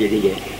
Jadi.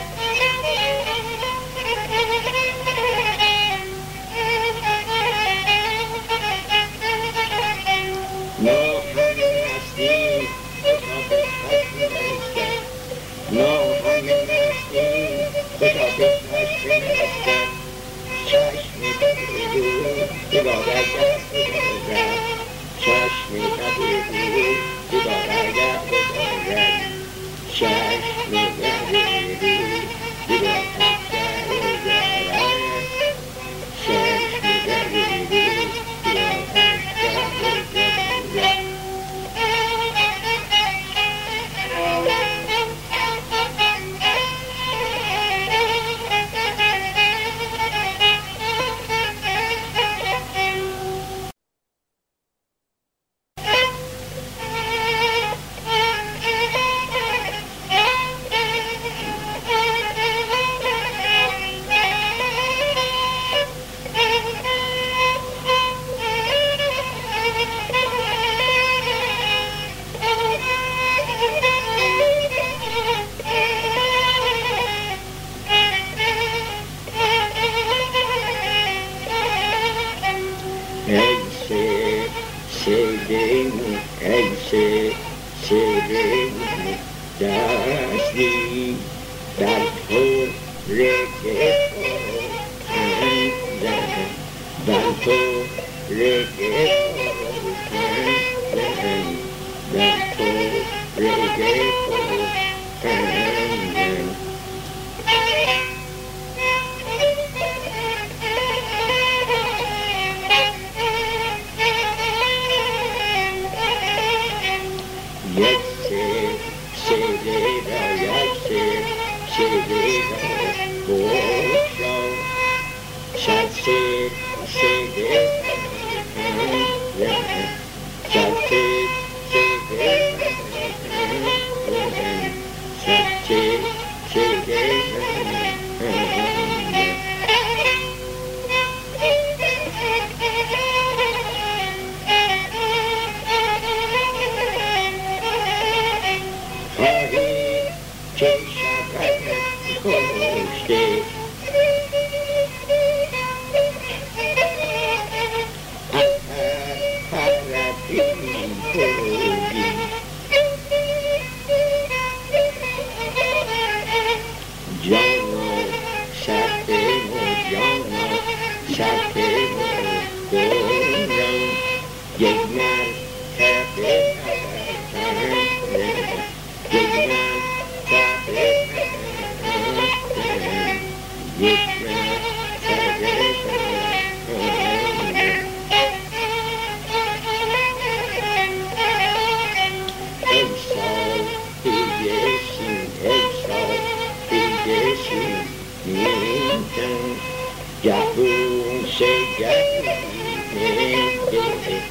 Shiva Raja, Shiva Raja, Shashmi Kapi, Shiva Sirene Dashni Dalpur Rekepo Anjana Dalpur Rekepo Anjana Dalpur Rekepo Jack Boone, shake Jack Boone,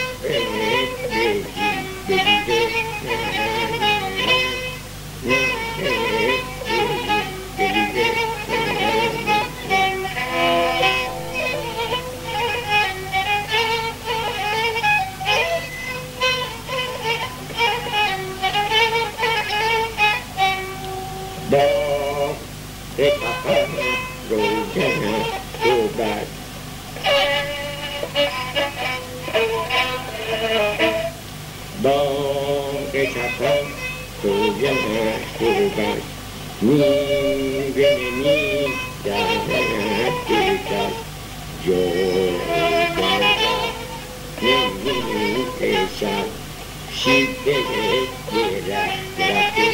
She did it, did I, did it.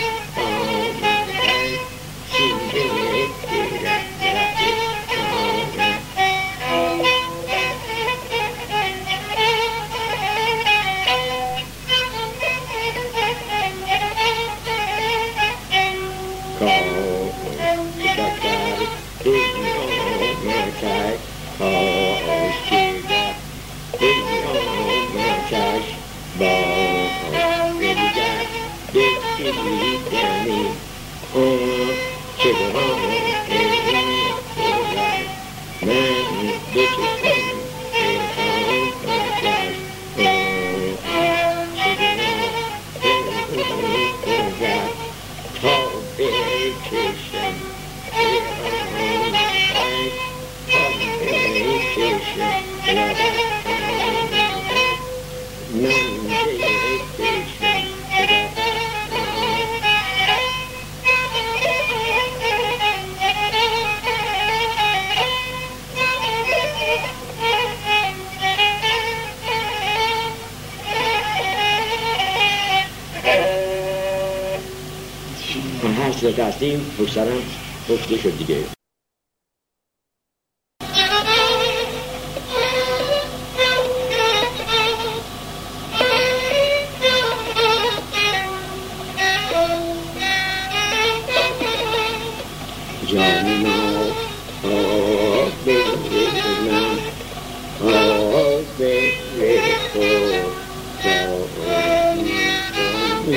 Martin Buxaran Buxteşo gidiyor.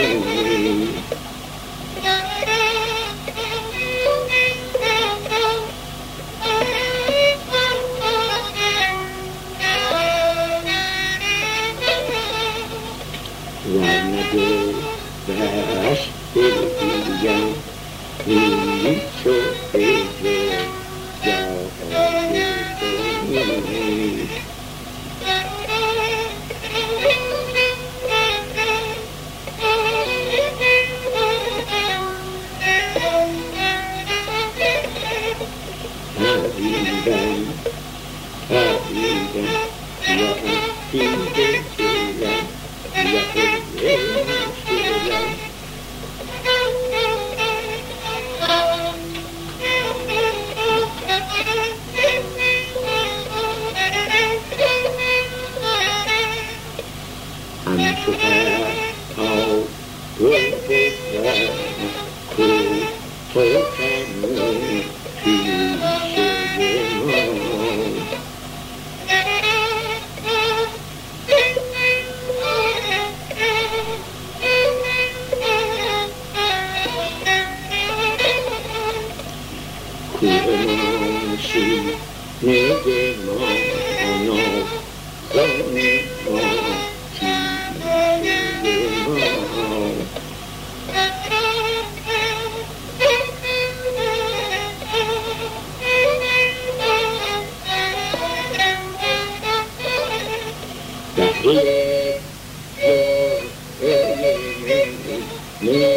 Oh, Yeah.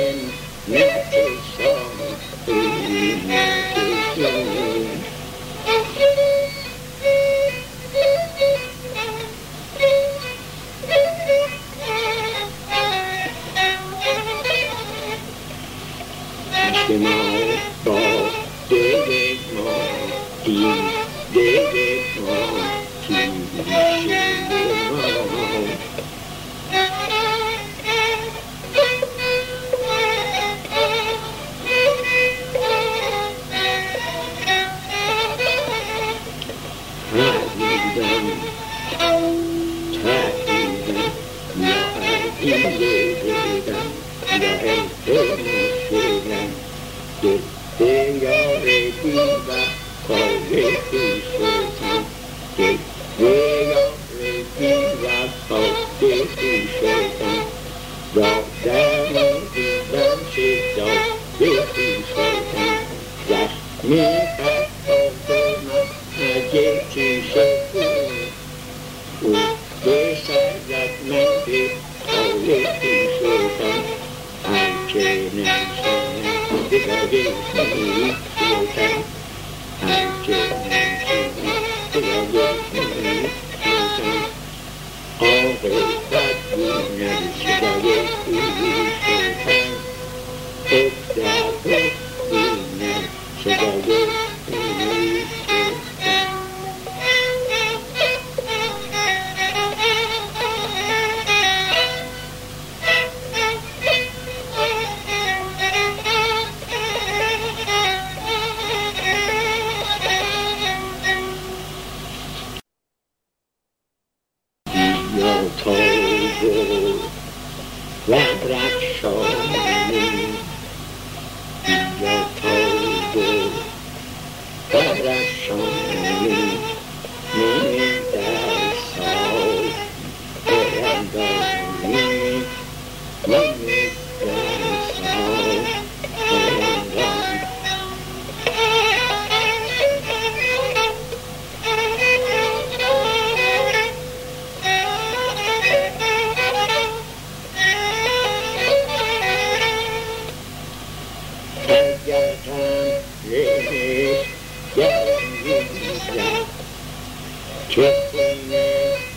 Çekme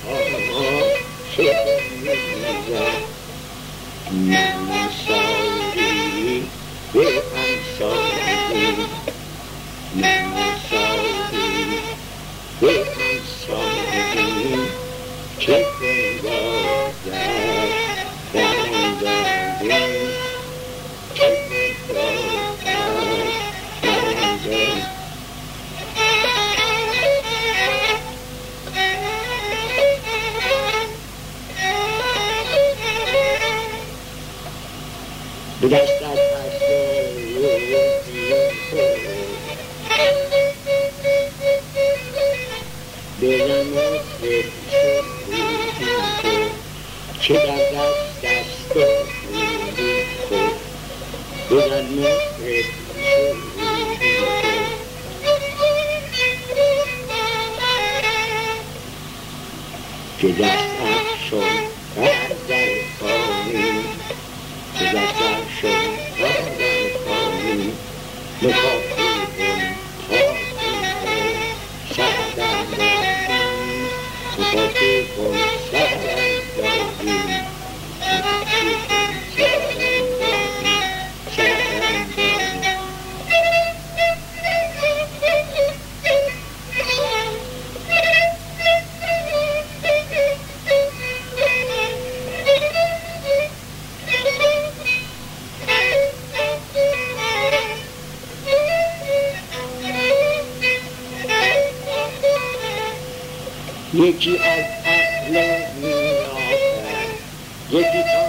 ama çekme Für das hat schon Radal kommen, für das hat schon Radal kommen, mit Hoffnung und Hoffnung, Schadam, mit Hoffnung und یکی از اهل میافد یکی تانه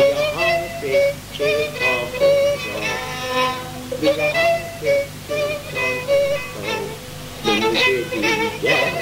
with a the yeah.